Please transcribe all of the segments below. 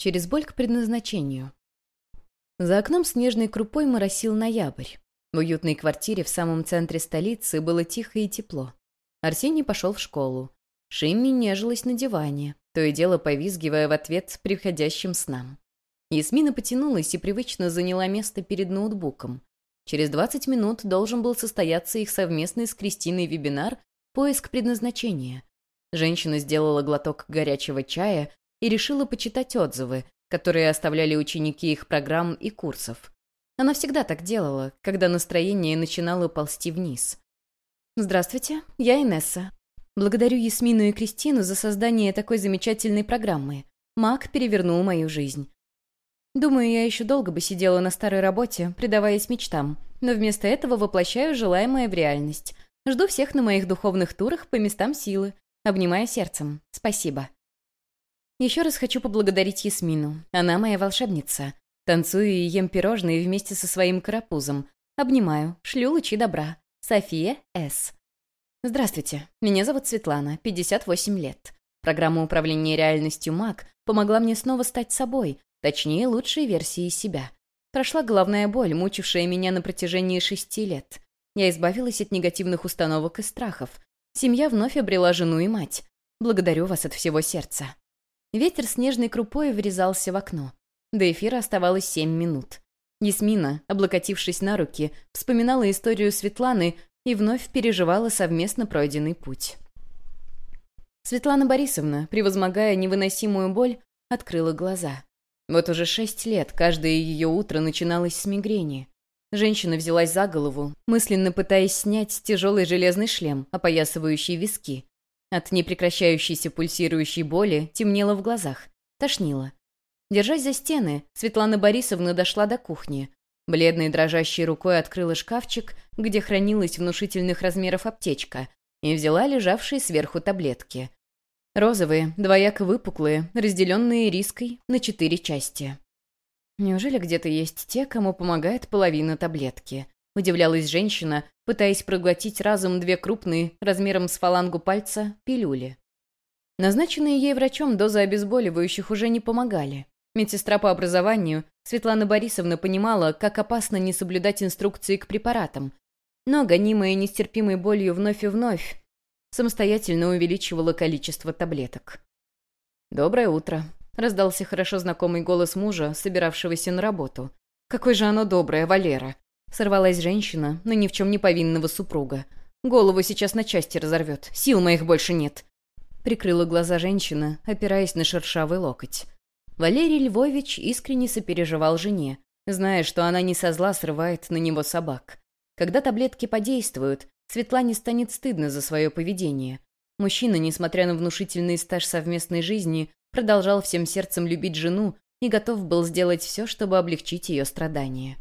Через боль к предназначению. За окном снежной крупой моросил ноябрь. В уютной квартире в самом центре столицы было тихо и тепло. Арсений пошел в школу. Шимми нежилась на диване, то и дело повизгивая в ответ приходящим снам. Ясмина потянулась и привычно заняла место перед ноутбуком. Через 20 минут должен был состояться их совместный с Кристиной вебинар «Поиск предназначения». Женщина сделала глоток горячего чая и решила почитать отзывы, которые оставляли ученики их программ и курсов. Она всегда так делала, когда настроение начинало ползти вниз. «Здравствуйте, я Инесса. Благодарю Ясмину и Кристину за создание такой замечательной программы. Маг перевернул мою жизнь. Думаю, я еще долго бы сидела на старой работе, предаваясь мечтам, но вместо этого воплощаю желаемое в реальность. Жду всех на моих духовных турах по местам силы. Обнимая сердцем. Спасибо. Еще раз хочу поблагодарить Ясмину. Она моя волшебница. Танцую и ем пирожные вместе со своим карапузом. Обнимаю, шлю лучи добра. София С. Здравствуйте, меня зовут Светлана, 58 лет. Программа управления реальностью МАГ помогла мне снова стать собой, точнее, лучшей версией себя. Прошла головная боль, мучившая меня на протяжении шести лет. Я избавилась от негативных установок и страхов. Семья вновь обрела жену и мать. Благодарю вас от всего сердца. Ветер снежной крупой врезался в окно. До эфира оставалось семь минут. Ясмина, облокотившись на руки, вспоминала историю Светланы и вновь переживала совместно пройденный путь. Светлана Борисовна, превозмогая невыносимую боль, открыла глаза. Вот уже шесть лет каждое ее утро начиналось с мигрени. Женщина взялась за голову, мысленно пытаясь снять тяжелый железный шлем, опоясывающий виски, от непрекращающейся пульсирующей боли темнело в глазах, тошнило. Держась за стены, Светлана Борисовна дошла до кухни. Бледной дрожащей рукой открыла шкафчик, где хранилась внушительных размеров аптечка, и взяла лежавшие сверху таблетки. Розовые, двояко выпуклые, разделенные риской на четыре части. Неужели где-то есть те, кому помогает половина таблетки? Удивлялась женщина, пытаясь проглотить разом две крупные, размером с фалангу пальца, пилюли. Назначенные ей врачом дозы обезболивающих уже не помогали. Медсестра по образованию, Светлана Борисовна понимала, как опасно не соблюдать инструкции к препаратам. Но, гонимая нестерпимой болью вновь и вновь, самостоятельно увеличивала количество таблеток. «Доброе утро», — раздался хорошо знакомый голос мужа, собиравшегося на работу. «Какой же оно доброе, Валера!» Сорвалась женщина на ни в чем не повинного супруга. «Голову сейчас на части разорвет. Сил моих больше нет». Прикрыла глаза женщина, опираясь на шершавый локоть. Валерий Львович искренне сопереживал жене, зная, что она не со зла срывает на него собак. Когда таблетки подействуют, Светлане станет стыдно за свое поведение. Мужчина, несмотря на внушительный стаж совместной жизни, продолжал всем сердцем любить жену и готов был сделать все, чтобы облегчить ее страдания.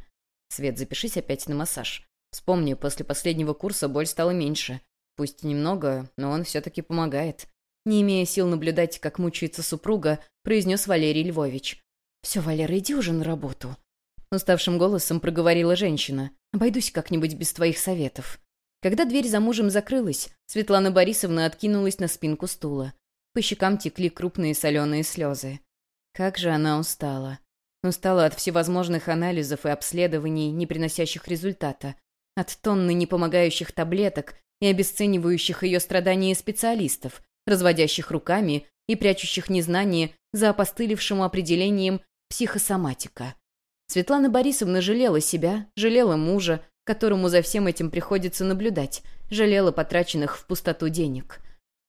Свет, запишись опять на массаж. Вспомни, после последнего курса боль стала меньше. Пусть немного, но он все-таки помогает. Не имея сил наблюдать, как мучается супруга, произнес Валерий Львович. «Все, Валера, иди уже на работу». Уставшим голосом проговорила женщина. «Обойдусь как-нибудь без твоих советов». Когда дверь за мужем закрылась, Светлана Борисовна откинулась на спинку стула. По щекам текли крупные соленые слезы. Как же она устала. Устала от всевозможных анализов и обследований, не приносящих результата, от тонны непомогающих таблеток и обесценивающих ее страдания специалистов, разводящих руками и прячущих незнание за опостылевшим определением психосоматика. Светлана Борисовна жалела себя, жалела мужа, которому за всем этим приходится наблюдать, жалела потраченных в пустоту денег.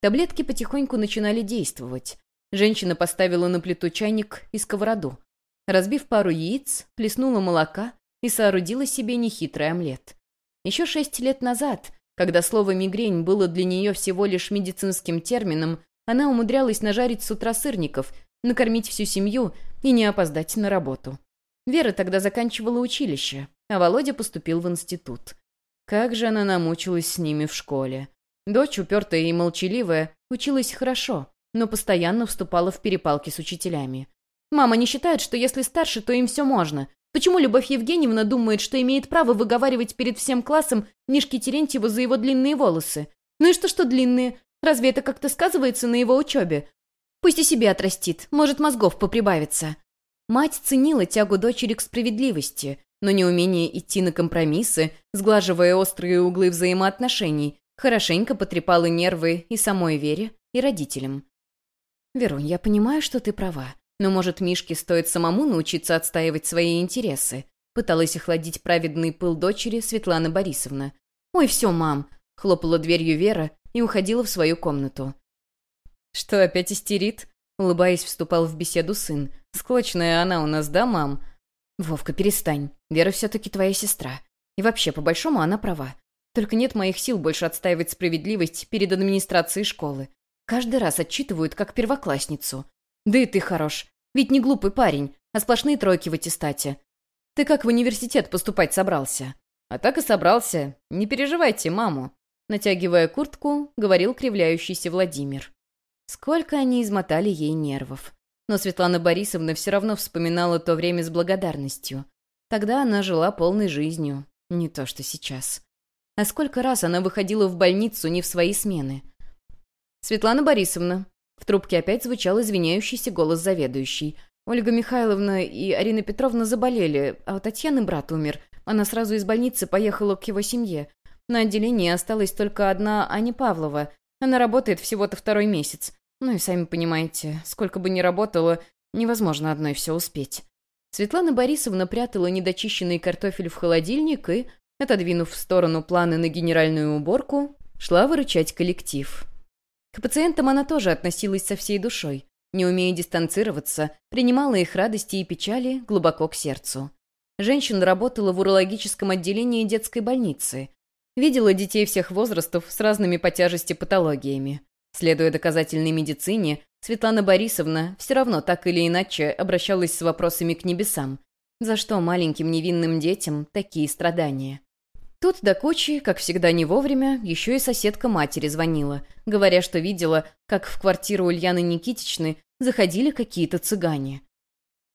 Таблетки потихоньку начинали действовать. Женщина поставила на плиту чайник и сковороду. Разбив пару яиц, плеснула молока и соорудила себе нехитрый омлет. Еще шесть лет назад, когда слово «мигрень» было для нее всего лишь медицинским термином, она умудрялась нажарить с утра сырников, накормить всю семью и не опоздать на работу. Вера тогда заканчивала училище, а Володя поступил в институт. Как же она намучилась с ними в школе. Дочь, упертая и молчаливая, училась хорошо, но постоянно вступала в перепалки с учителями. Мама не считает, что если старше, то им все можно. Почему Любовь Евгеньевна думает, что имеет право выговаривать перед всем классом Мишки Терентьева за его длинные волосы? Ну и что, что длинные? Разве это как-то сказывается на его учебе? Пусть и себе отрастит, может, мозгов поприбавится». Мать ценила тягу дочери к справедливости, но неумение идти на компромиссы, сглаживая острые углы взаимоотношений, хорошенько потрепало нервы и самой Вере, и родителям. «Верунь, я понимаю, что ты права, но, может, Мишке стоит самому научиться отстаивать свои интересы?» Пыталась охладить праведный пыл дочери Светлана Борисовна. «Ой, все, мам!» — хлопала дверью Вера и уходила в свою комнату. «Что, опять истерит?» — улыбаясь, вступал в беседу сын. «Склочная она у нас, да, мам?» «Вовка, перестань. Вера все-таки твоя сестра. И вообще, по-большому, она права. Только нет моих сил больше отстаивать справедливость перед администрацией школы. Каждый раз отчитывают, как первоклассницу. Да и ты хорош. Ведь не глупый парень, а сплошные тройки в аттестате. Ты как в университет поступать собрался? А так и собрался. Не переживайте, маму. Натягивая куртку, говорил кривляющийся Владимир. Сколько они измотали ей нервов. Но Светлана Борисовна все равно вспоминала то время с благодарностью. Тогда она жила полной жизнью, не то что сейчас. А сколько раз она выходила в больницу не в свои смены. «Светлана Борисовна». В трубке опять звучал извиняющийся голос заведующей. Ольга Михайловна и Арина Петровна заболели, а у Татьяны брат умер. Она сразу из больницы поехала к его семье. На отделении осталась только одна Аня Павлова. Она работает всего-то второй месяц. Ну и сами понимаете, сколько бы ни работала, невозможно одной все успеть. Светлана Борисовна прятала недочищенный картофель в холодильник и, отодвинув в сторону планы на генеральную уборку, шла выручать коллектив. К пациентам она тоже относилась со всей душой, не умея дистанцироваться, принимала их радости и печали глубоко к сердцу. Женщина работала в урологическом отделении детской больницы. Видела детей всех возрастов с разными по тяжести патологиями. Следуя доказательной медицине, Светлана Борисовна все равно так или иначе обращалась с вопросами к небесам. За что маленьким невинным детям такие страдания? Тут до кучи, как всегда не вовремя, еще и соседка матери звонила, говоря, что видела, как в квартиру Ульяны Никитичны заходили какие-то цыгане.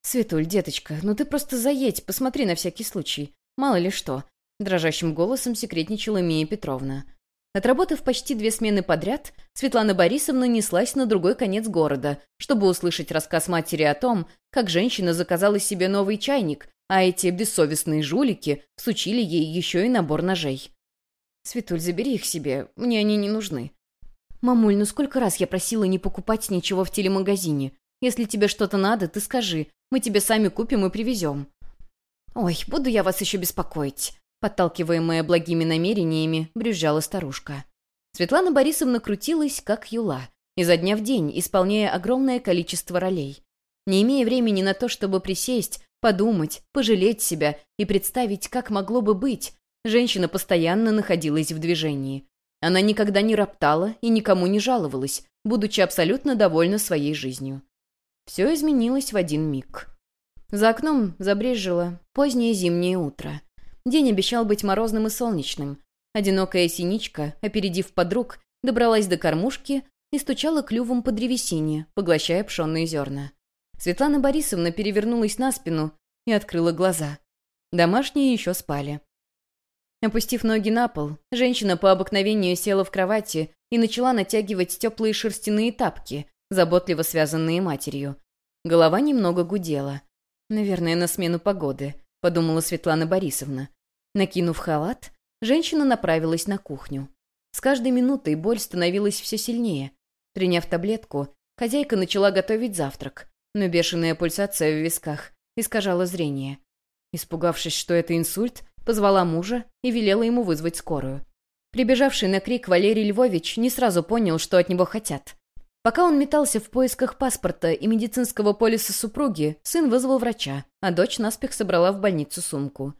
«Светуль, деточка, ну ты просто заедь, посмотри на всякий случай. Мало ли что», — дрожащим голосом секретничала Мия Петровна. Отработав почти две смены подряд, Светлана Борисовна неслась на другой конец города, чтобы услышать рассказ матери о том, как женщина заказала себе новый чайник, а эти бессовестные жулики всучили ей еще и набор ножей. «Светуль, забери их себе, мне они не нужны». «Мамуль, ну сколько раз я просила не покупать ничего в телемагазине? Если тебе что-то надо, ты скажи, мы тебе сами купим и привезем». «Ой, буду я вас еще беспокоить», подталкиваемая благими намерениями, брюзжала старушка. Светлана Борисовна крутилась, как юла, изо дня в день, исполняя огромное количество ролей. Не имея времени на то, чтобы присесть, подумать, пожалеть себя и представить, как могло бы быть. Женщина постоянно находилась в движении. Она никогда не роптала и никому не жаловалась, будучи абсолютно довольна своей жизнью. Все изменилось в один миг. За окном забрежило позднее зимнее утро. День обещал быть морозным и солнечным. Одинокая синичка, опередив подруг, добралась до кормушки и стучала клювом по древесине, поглощая пшенные зерна. Светлана Борисовна перевернулась на спину и открыла глаза. Домашние еще спали. Опустив ноги на пол, женщина по обыкновению села в кровати и начала натягивать теплые шерстяные тапки, заботливо связанные матерью. Голова немного гудела. «Наверное, на смену погоды», — подумала Светлана Борисовна. Накинув халат, женщина направилась на кухню. С каждой минутой боль становилась все сильнее. Приняв таблетку, хозяйка начала готовить завтрак но бешеная пульсация в висках искажала зрение. Испугавшись, что это инсульт, позвала мужа и велела ему вызвать скорую. Прибежавший на крик Валерий Львович не сразу понял, что от него хотят. Пока он метался в поисках паспорта и медицинского полиса супруги, сын вызвал врача, а дочь наспех собрала в больницу сумку.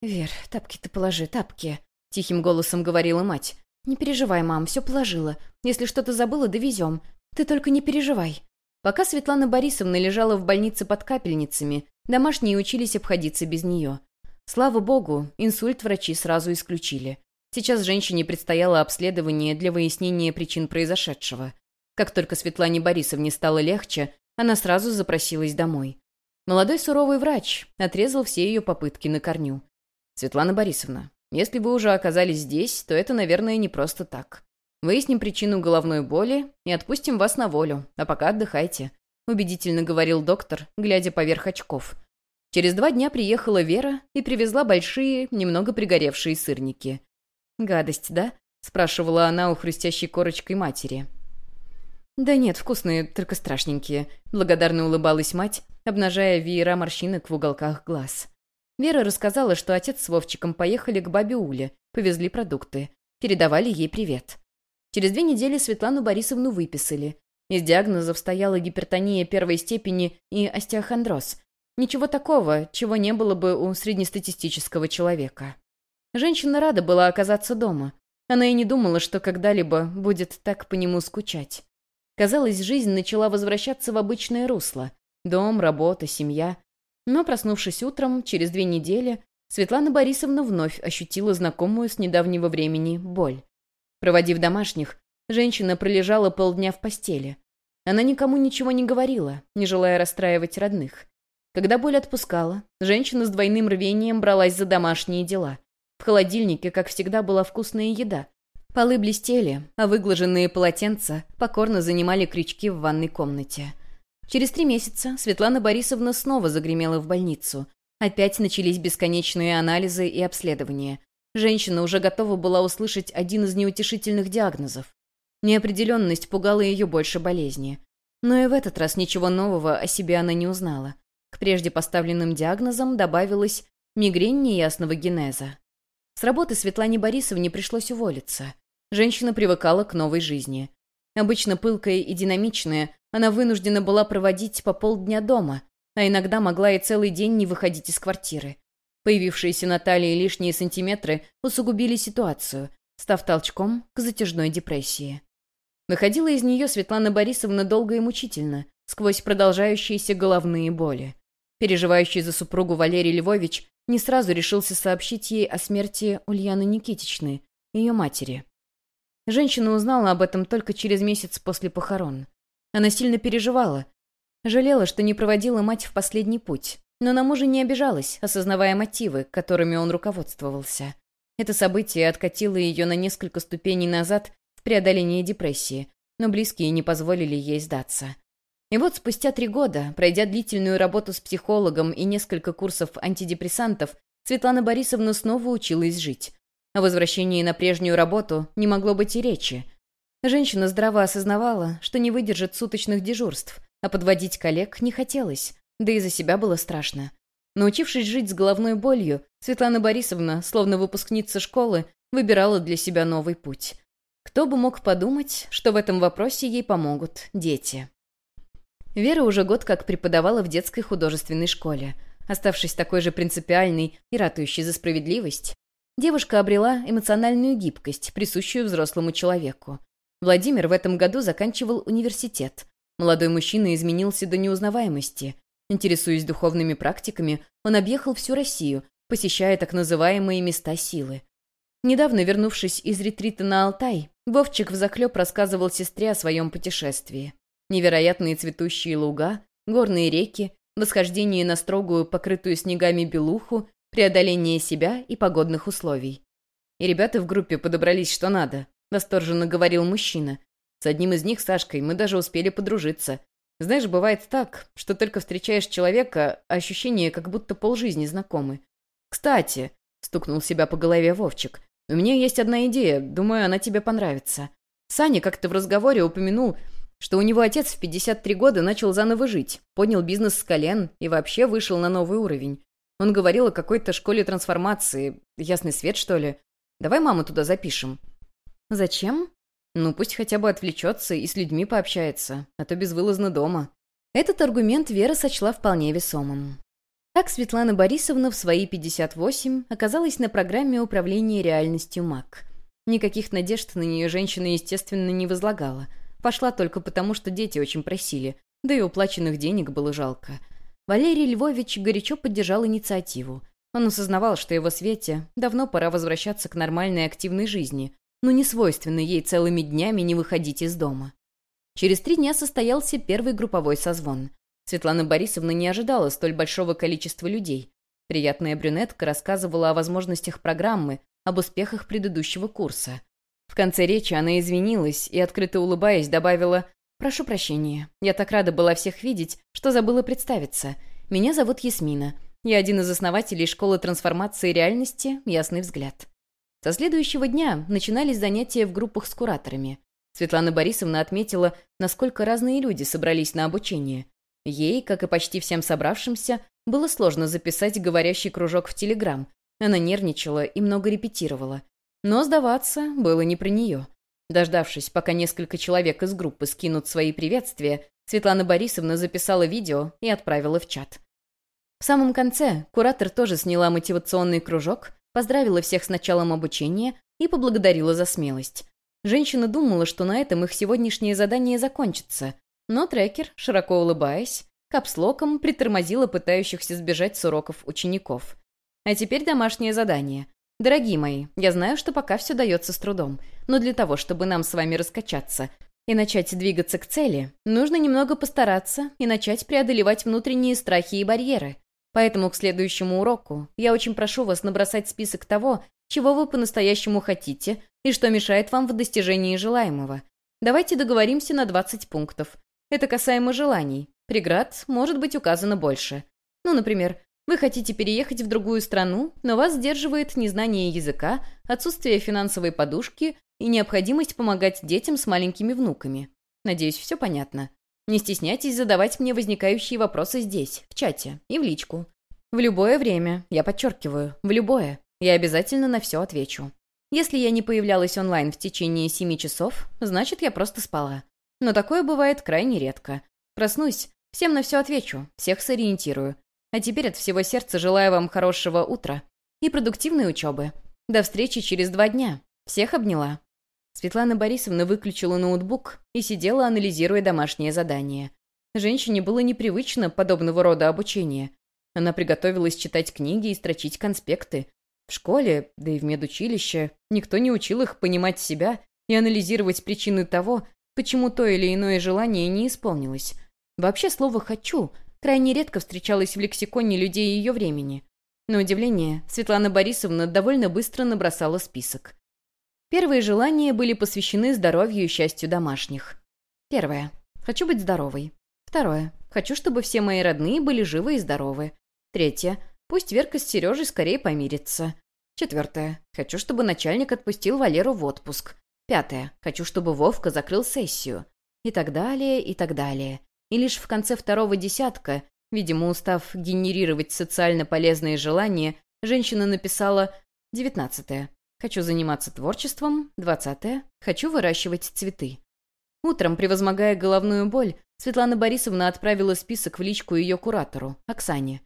«Вер, тапки-то положи, тапки», — тихим голосом говорила мать. «Не переживай, мам, все положила. Если что-то забыла, довезем. Ты только не переживай». Пока Светлана Борисовна лежала в больнице под капельницами, домашние учились обходиться без нее. Слава богу, инсульт врачи сразу исключили. Сейчас женщине предстояло обследование для выяснения причин произошедшего. Как только Светлане Борисовне стало легче, она сразу запросилась домой. Молодой суровый врач отрезал все ее попытки на корню. «Светлана Борисовна, если вы уже оказались здесь, то это, наверное, не просто так. Выясним причину головной боли и отпустим вас на волю, а пока отдыхайте», — убедительно говорил доктор, глядя поверх очков. Через два дня приехала Вера и привезла большие, немного пригоревшие сырники. «Гадость, да?» — спрашивала она у хрустящей корочкой матери. «Да нет, вкусные, только страшненькие», — благодарно улыбалась мать, обнажая веера морщинок в уголках глаз. Вера рассказала, что отец с Вовчиком поехали к бабе Уле, повезли продукты, передавали ей привет. Через две недели Светлану Борисовну выписали. Из диагнозов стояла гипертония первой степени и остеохондроз. Ничего такого, чего не было бы у среднестатистического человека. Женщина рада была оказаться дома. Она и не думала, что когда-либо будет так по нему скучать. Казалось, жизнь начала возвращаться в обычное русло. Дом, работа, семья. Но, проснувшись утром, через две недели, Светлана Борисовна вновь ощутила знакомую с недавнего времени боль. Проводив домашних, женщина пролежала полдня в постели. Она никому ничего не говорила, не желая расстраивать родных. Когда боль отпускала, женщина с двойным рвением бралась за домашние дела. В холодильнике, как всегда, была вкусная еда. Полы блестели, а выглаженные полотенца покорно занимали крючки в ванной комнате. Через три месяца Светлана Борисовна снова загремела в больницу. Опять начались бесконечные анализы и обследования. Женщина уже готова была услышать один из неутешительных диагнозов. Неопределенность пугала ее больше болезни. Но и в этот раз ничего нового о себе она не узнала. К прежде поставленным диагнозам добавилась мигрень неясного генеза. С работы Светлане Борисовне пришлось уволиться. Женщина привыкала к новой жизни. Обычно пылкая и динамичная, она вынуждена была проводить по полдня дома, а иногда могла и целый день не выходить из квартиры. Появившиеся на талии лишние сантиметры усугубили ситуацию, став толчком к затяжной депрессии. Выходила из нее Светлана Борисовна долго и мучительно, сквозь продолжающиеся головные боли. Переживающий за супругу Валерий Львович не сразу решился сообщить ей о смерти Ульяны Никитичны, ее матери. Женщина узнала об этом только через месяц после похорон. Она сильно переживала, жалела, что не проводила мать в последний путь, но на мужа не обижалась, осознавая мотивы, которыми он руководствовался. Это событие откатило ее на несколько ступеней назад в преодолении депрессии, но близкие не позволили ей сдаться. И вот спустя три года, пройдя длительную работу с психологом и несколько курсов антидепрессантов, Светлана Борисовна снова училась жить. О возвращении на прежнюю работу не могло быть и речи. Женщина здраво осознавала, что не выдержит суточных дежурств, а подводить коллег не хотелось. Да и за себя было страшно. Научившись жить с головной болью, Светлана Борисовна, словно выпускница школы, выбирала для себя новый путь. Кто бы мог подумать, что в этом вопросе ей помогут дети. Вера уже год как преподавала в детской художественной школе. Оставшись такой же принципиальной и ратующей за справедливость, девушка обрела эмоциональную гибкость, присущую взрослому человеку. Владимир в этом году заканчивал университет. Молодой мужчина изменился до неузнаваемости. Интересуясь духовными практиками, он объехал всю Россию, посещая так называемые места силы. Недавно вернувшись из ретрита на Алтай, Вовчик взахлеб рассказывал сестре о своем путешествии. Невероятные цветущие луга, горные реки, восхождение на строгую, покрытую снегами белуху, преодоление себя и погодных условий. И ребята в группе подобрались что надо, восторженно говорил мужчина. С одним из них, Сашкой, мы даже успели подружиться. Знаешь, бывает так, что только встречаешь человека, а ощущение, как будто полжизни знакомы. «Кстати», — стукнул себя по голове Вовчик, — «у меня есть одна идея, думаю, она тебе понравится. Саня как-то в разговоре упомянул, что у него отец в 53 года начал заново жить, поднял бизнес с колен и вообще вышел на новый уровень. Он говорил о какой-то школе трансформации, ясный свет, что ли. Давай маму туда запишем». «Зачем?» Ну, пусть хотя бы отвлечется и с людьми пообщается, а то безвылазно дома. Этот аргумент Вера сочла вполне весомым. Так Светлана Борисовна в свои 58 оказалась на программе управления реальностью МАК. Никаких надежд на нее женщина, естественно, не возлагала. Пошла только потому, что дети очень просили, да и уплаченных денег было жалко. Валерий Львович горячо поддержал инициативу. Он осознавал, что его Свете давно пора возвращаться к нормальной активной жизни, но не свойственно ей целыми днями не выходить из дома. Через три дня состоялся первый групповой созвон. Светлана Борисовна не ожидала столь большого количества людей. Приятная брюнетка рассказывала о возможностях программы, об успехах предыдущего курса. В конце речи она извинилась и, открыто улыбаясь, добавила «Прошу прощения. Я так рада была всех видеть, что забыла представиться. Меня зовут Ясмина. Я один из основателей школы трансформации реальности «Ясный взгляд». Со следующего дня начинались занятия в группах с кураторами. Светлана Борисовна отметила, насколько разные люди собрались на обучение. Ей, как и почти всем собравшимся, было сложно записать говорящий кружок в Телеграм. Она нервничала и много репетировала. Но сдаваться было не про нее. Дождавшись, пока несколько человек из группы скинут свои приветствия, Светлана Борисовна записала видео и отправила в чат. В самом конце куратор тоже сняла мотивационный кружок, поздравила всех с началом обучения и поблагодарила за смелость. Женщина думала, что на этом их сегодняшнее задание закончится, но трекер, широко улыбаясь, капслоком притормозила пытающихся сбежать с уроков учеников. А теперь домашнее задание. Дорогие мои, я знаю, что пока все дается с трудом, но для того, чтобы нам с вами раскачаться и начать двигаться к цели, нужно немного постараться и начать преодолевать внутренние страхи и барьеры. Поэтому к следующему уроку я очень прошу вас набросать список того, чего вы по-настоящему хотите и что мешает вам в достижении желаемого. Давайте договоримся на 20 пунктов. Это касаемо желаний. Преград может быть указано больше. Ну, например, вы хотите переехать в другую страну, но вас сдерживает незнание языка, отсутствие финансовой подушки и необходимость помогать детям с маленькими внуками. Надеюсь, все понятно. Не стесняйтесь задавать мне возникающие вопросы здесь, в чате и в личку. В любое время, я подчеркиваю, в любое. Я обязательно на все отвечу. Если я не появлялась онлайн в течение семи часов, значит, я просто спала. Но такое бывает крайне редко. Проснусь, всем на все отвечу, всех сориентирую. А теперь от всего сердца желаю вам хорошего утра и продуктивной учебы. До встречи через два дня. Всех обняла. Светлана Борисовна выключила ноутбук и сидела, анализируя домашнее задание. Женщине было непривычно подобного рода обучение. Она приготовилась читать книги и строчить конспекты. В школе, да и в медучилище, никто не учил их понимать себя и анализировать причины того, почему то или иное желание не исполнилось. Вообще слово «хочу» крайне редко встречалось в лексиконе людей ее времени. На удивление, Светлана Борисовна довольно быстро набросала список. Первые желания были посвящены здоровью и счастью домашних. Первое. Хочу быть здоровой. Второе. Хочу, чтобы все мои родные были живы и здоровы. Третье. Пусть Верка с Сережей скорее помирятся. Четвертое. Хочу, чтобы начальник отпустил Валеру в отпуск. Пятое. Хочу, чтобы Вовка закрыл сессию. И так далее, и так далее. И лишь в конце второго десятка, видимо, устав генерировать социально полезные желания, женщина написала девятнадцатое. Хочу заниматься творчеством. Двадцатое. Хочу выращивать цветы. Утром, превозмогая головную боль, Светлана Борисовна отправила список в личку ее куратору, Оксане.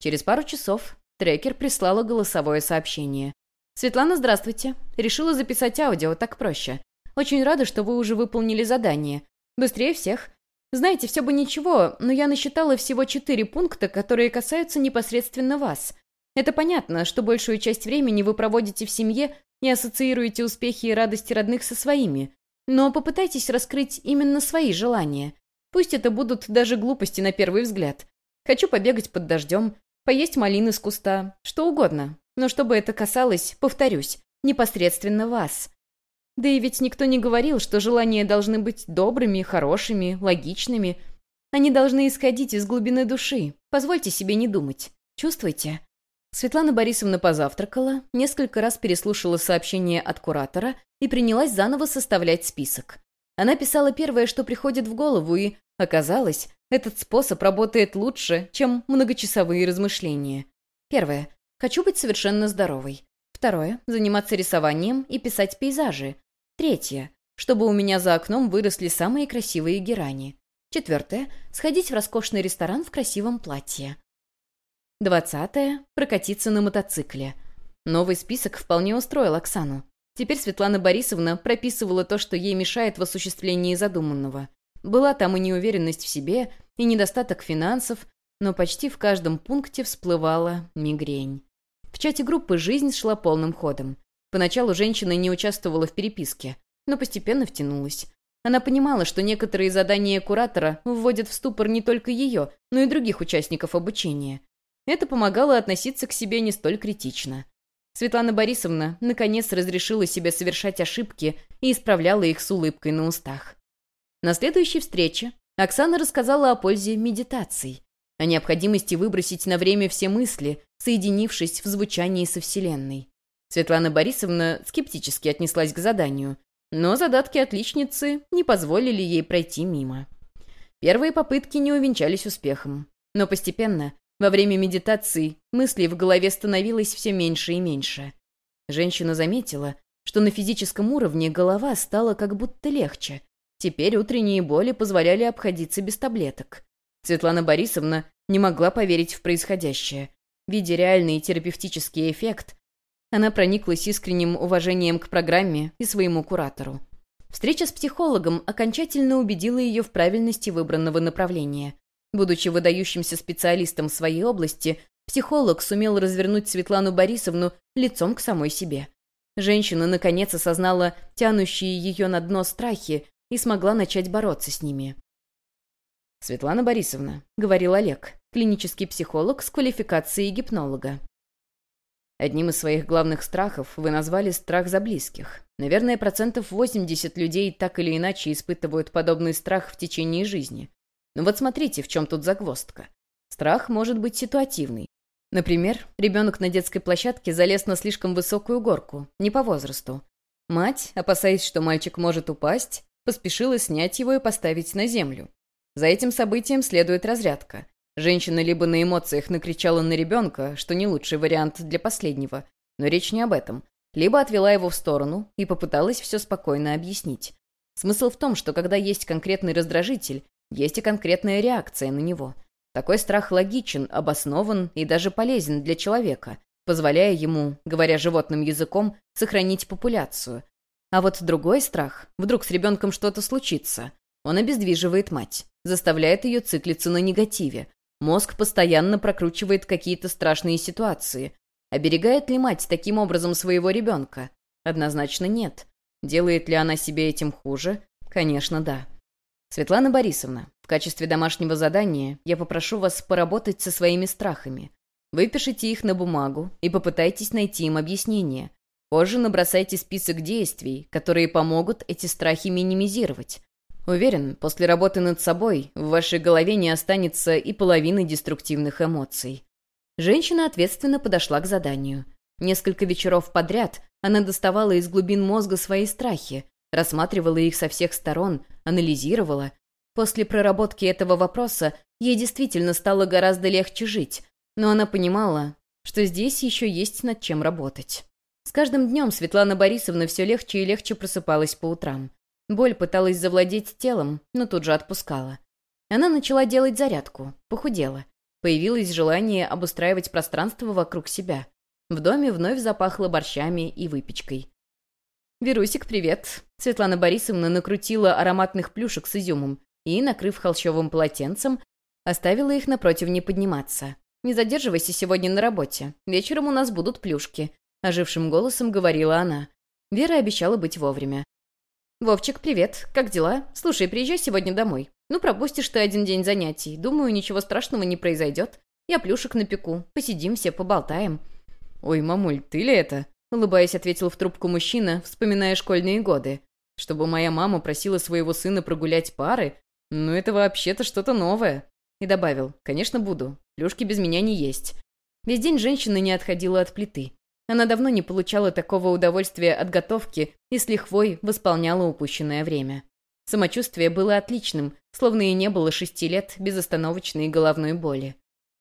Через пару часов трекер прислала голосовое сообщение. «Светлана, здравствуйте. Решила записать аудио, так проще. Очень рада, что вы уже выполнили задание. Быстрее всех. Знаете, все бы ничего, но я насчитала всего четыре пункта, которые касаются непосредственно вас. Это понятно, что большую часть времени вы проводите в семье и ассоциируете успехи и радости родных со своими. Но попытайтесь раскрыть именно свои желания. Пусть это будут даже глупости на первый взгляд. Хочу побегать под дождем, поесть малины с куста, что угодно. Но чтобы это касалось, повторюсь, непосредственно вас. Да и ведь никто не говорил, что желания должны быть добрыми, хорошими, логичными. Они должны исходить из глубины души. Позвольте себе не думать. Чувствуйте? Светлана Борисовна позавтракала, несколько раз переслушала сообщение от куратора и принялась заново составлять список. Она писала первое, что приходит в голову, и, оказалось, этот способ работает лучше, чем многочасовые размышления. Первое. Хочу быть совершенно здоровой. Второе. Заниматься рисованием и писать пейзажи. Третье. Чтобы у меня за окном выросли самые красивые герани. Четвертое. Сходить в роскошный ресторан в красивом платье. Двадцатое – прокатиться на мотоцикле. Новый список вполне устроил Оксану. Теперь Светлана Борисовна прописывала то, что ей мешает в осуществлении задуманного. Была там и неуверенность в себе, и недостаток финансов, но почти в каждом пункте всплывала мигрень. В чате группы жизнь шла полным ходом. Поначалу женщина не участвовала в переписке, но постепенно втянулась. Она понимала, что некоторые задания куратора вводят в ступор не только ее, но и других участников обучения. Это помогало относиться к себе не столь критично. Светлана Борисовна наконец разрешила себе совершать ошибки и исправляла их с улыбкой на устах. На следующей встрече Оксана рассказала о пользе медитаций, о необходимости выбросить на время все мысли, соединившись в звучании со Вселенной. Светлана Борисовна скептически отнеслась к заданию, но задатки отличницы не позволили ей пройти мимо. Первые попытки не увенчались успехом, но постепенно, во время медитации, мыслей в голове становилось все меньше и меньше. Женщина заметила, что на физическом уровне голова стала как будто легче. Теперь утренние боли позволяли обходиться без таблеток. Светлана Борисовна не могла поверить в происходящее. Видя реальный терапевтический эффект, она прониклась искренним уважением к программе и своему куратору. Встреча с психологом окончательно убедила ее в правильности выбранного направления. Будучи выдающимся специалистом в своей области, психолог сумел развернуть Светлану Борисовну лицом к самой себе. Женщина, наконец, осознала тянущие ее на дно страхи и смогла начать бороться с ними. «Светлана Борисовна», — говорил Олег, клинический психолог с квалификацией гипнолога. Одним из своих главных страхов вы назвали страх за близких. Наверное, процентов 80 людей так или иначе испытывают подобный страх в течение жизни. Но вот смотрите, в чем тут загвоздка. Страх может быть ситуативный. Например, ребенок на детской площадке залез на слишком высокую горку, не по возрасту. Мать, опасаясь, что мальчик может упасть, поспешила снять его и поставить на землю. За этим событием следует разрядка. Женщина либо на эмоциях накричала на ребенка, что не лучший вариант для последнего, но речь не об этом, либо отвела его в сторону и попыталась все спокойно объяснить. Смысл в том, что когда есть конкретный раздражитель, есть и конкретная реакция на него. Такой страх логичен, обоснован и даже полезен для человека, позволяя ему, говоря животным языком, сохранить популяцию. А вот другой страх, вдруг с ребенком что-то случится, он обездвиживает мать, заставляет ее циклиться на негативе, Мозг постоянно прокручивает какие-то страшные ситуации. Оберегает ли мать таким образом своего ребенка? Однозначно нет. Делает ли она себе этим хуже? Конечно, да. Светлана Борисовна, в качестве домашнего задания я попрошу вас поработать со своими страхами. Выпишите их на бумагу и попытайтесь найти им объяснение. Позже набросайте список действий, которые помогут эти страхи минимизировать. Уверен, после работы над собой в вашей голове не останется и половины деструктивных эмоций. Женщина ответственно подошла к заданию. Несколько вечеров подряд она доставала из глубин мозга свои страхи, рассматривала их со всех сторон, анализировала. После проработки этого вопроса ей действительно стало гораздо легче жить, но она понимала, что здесь еще есть над чем работать. С каждым днем Светлана Борисовна все легче и легче просыпалась по утрам. Боль пыталась завладеть телом, но тут же отпускала. Она начала делать зарядку, похудела. Появилось желание обустраивать пространство вокруг себя. В доме вновь запахло борщами и выпечкой. «Верусик, привет!» Светлана Борисовна накрутила ароматных плюшек с изюмом и, накрыв холщовым полотенцем, оставила их напротив не подниматься. «Не задерживайся сегодня на работе. Вечером у нас будут плюшки», — ожившим голосом говорила она. Вера обещала быть вовремя. «Вовчик, привет. Как дела? Слушай, приезжай сегодня домой. Ну, пропустишь ты один день занятий. Думаю, ничего страшного не произойдет. Я плюшек напеку. Посидим все, поболтаем». «Ой, мамуль, ты ли это?» Улыбаясь, ответил в трубку мужчина, вспоминая школьные годы. «Чтобы моя мама просила своего сына прогулять пары? Ну, это вообще-то что-то новое». И добавил, «Конечно, буду. Плюшки без меня не есть». Весь день женщина не отходила от плиты. Она давно не получала такого удовольствия от готовки и с лихвой восполняла упущенное время. Самочувствие было отличным, словно и не было шести лет безостановочной головной боли.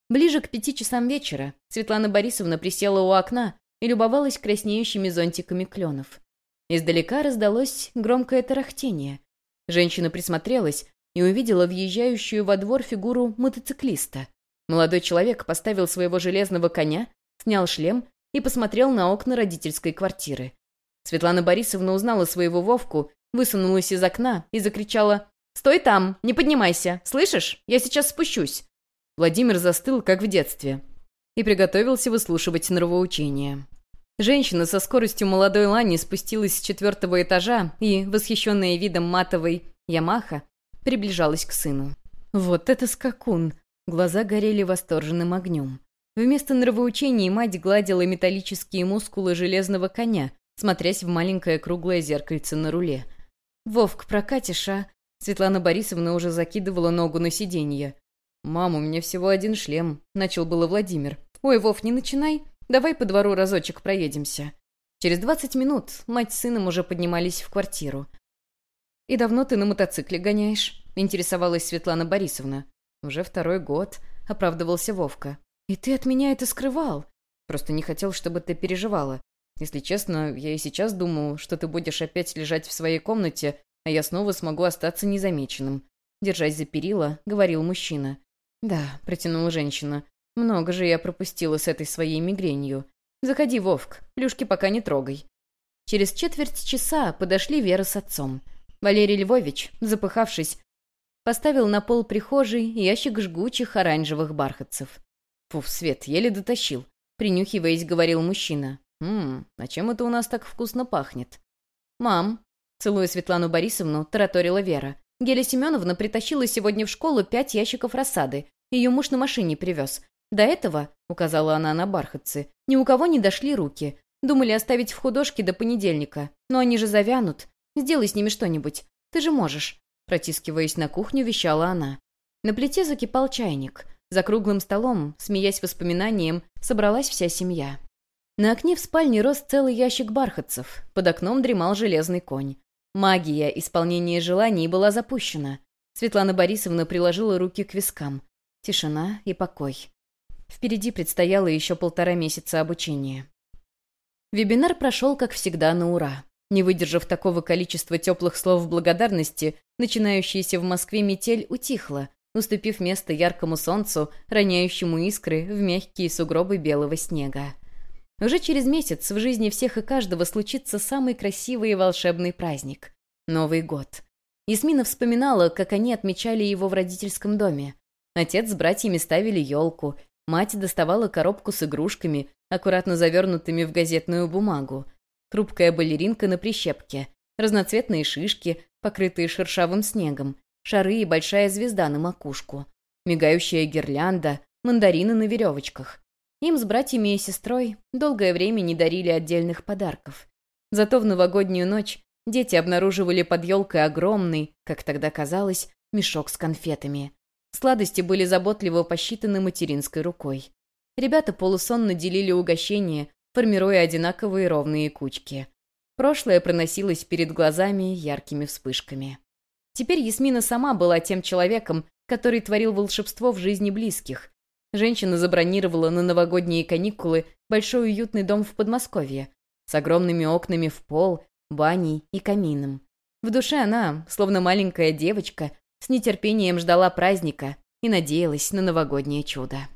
Ближе к пяти часам вечера Светлана Борисовна присела у окна и любовалась краснеющими зонтиками кленов. Издалека раздалось громкое тарахтение. Женщина присмотрелась и увидела въезжающую во двор фигуру мотоциклиста. Молодой человек поставил своего железного коня, снял шлем и посмотрел на окна родительской квартиры. Светлана Борисовна узнала своего Вовку, высунулась из окна и закричала «Стой там! Не поднимайся! Слышишь? Я сейчас спущусь!» Владимир застыл, как в детстве, и приготовился выслушивать нравоучение. Женщина со скоростью молодой лани спустилась с четвертого этажа и, восхищенная видом матовой «Ямаха», приближалась к сыну. «Вот это скакун!» Глаза горели восторженным огнем. Вместо нравоучений мать гладила металлические мускулы железного коня, смотрясь в маленькое круглое зеркальце на руле. «Вовк, прокатишь, а?» Светлана Борисовна уже закидывала ногу на сиденье. «Мам, у меня всего один шлем», — начал было Владимир. «Ой, Вов, не начинай. Давай по двору разочек проедемся». Через двадцать минут мать с сыном уже поднимались в квартиру. «И давно ты на мотоцикле гоняешь?» — интересовалась Светлана Борисовна. «Уже второй год», — оправдывался Вовка. «И ты от меня это скрывал?» «Просто не хотел, чтобы ты переживала. Если честно, я и сейчас думаю, что ты будешь опять лежать в своей комнате, а я снова смогу остаться незамеченным». Держась за перила, говорил мужчина. «Да», — протянула женщина. «Много же я пропустила с этой своей мигренью. Заходи, Вовк, плюшки пока не трогай». Через четверть часа подошли Вера с отцом. Валерий Львович, запыхавшись, поставил на пол прихожей ящик жгучих оранжевых бархатцев. «Фуф, Свет, еле дотащил», — принюхиваясь, говорил мужчина. «Ммм, а чем это у нас так вкусно пахнет?» «Мам», — целуя Светлану Борисовну, тараторила Вера. «Геля Семеновна притащила сегодня в школу пять ящиков рассады. Ее муж на машине привез. До этого, — указала она на бархатцы, — ни у кого не дошли руки. Думали оставить в художке до понедельника. Но они же завянут. Сделай с ними что-нибудь. Ты же можешь». Протискиваясь на кухню, вещала она. На плите закипал чайник. За круглым столом, смеясь воспоминаниям, собралась вся семья. На окне в спальне рос целый ящик бархатцев. Под окном дремал железный конь. Магия исполнения желаний была запущена. Светлана Борисовна приложила руки к вискам. Тишина и покой. Впереди предстояло еще полтора месяца обучения. Вебинар прошел, как всегда, на ура. Не выдержав такого количества теплых слов благодарности, начинающаяся в Москве метель утихла, уступив место яркому солнцу, роняющему искры в мягкие сугробы белого снега. Уже через месяц в жизни всех и каждого случится самый красивый и волшебный праздник — Новый год. Ясмина вспоминала, как они отмечали его в родительском доме. Отец с братьями ставили елку, мать доставала коробку с игрушками, аккуратно завернутыми в газетную бумагу, хрупкая балеринка на прищепке, разноцветные шишки, покрытые шершавым снегом, шары и большая звезда на макушку, мигающая гирлянда, мандарины на веревочках. Им с братьями и сестрой долгое время не дарили отдельных подарков. Зато в новогоднюю ночь дети обнаруживали под елкой огромный, как тогда казалось, мешок с конфетами. Сладости были заботливо посчитаны материнской рукой. Ребята полусонно делили угощения, формируя одинаковые ровные кучки. Прошлое проносилось перед глазами яркими вспышками. Теперь Ясмина сама была тем человеком, который творил волшебство в жизни близких. Женщина забронировала на новогодние каникулы большой уютный дом в Подмосковье с огромными окнами в пол, баней и камином. В душе она, словно маленькая девочка, с нетерпением ждала праздника и надеялась на новогоднее чудо.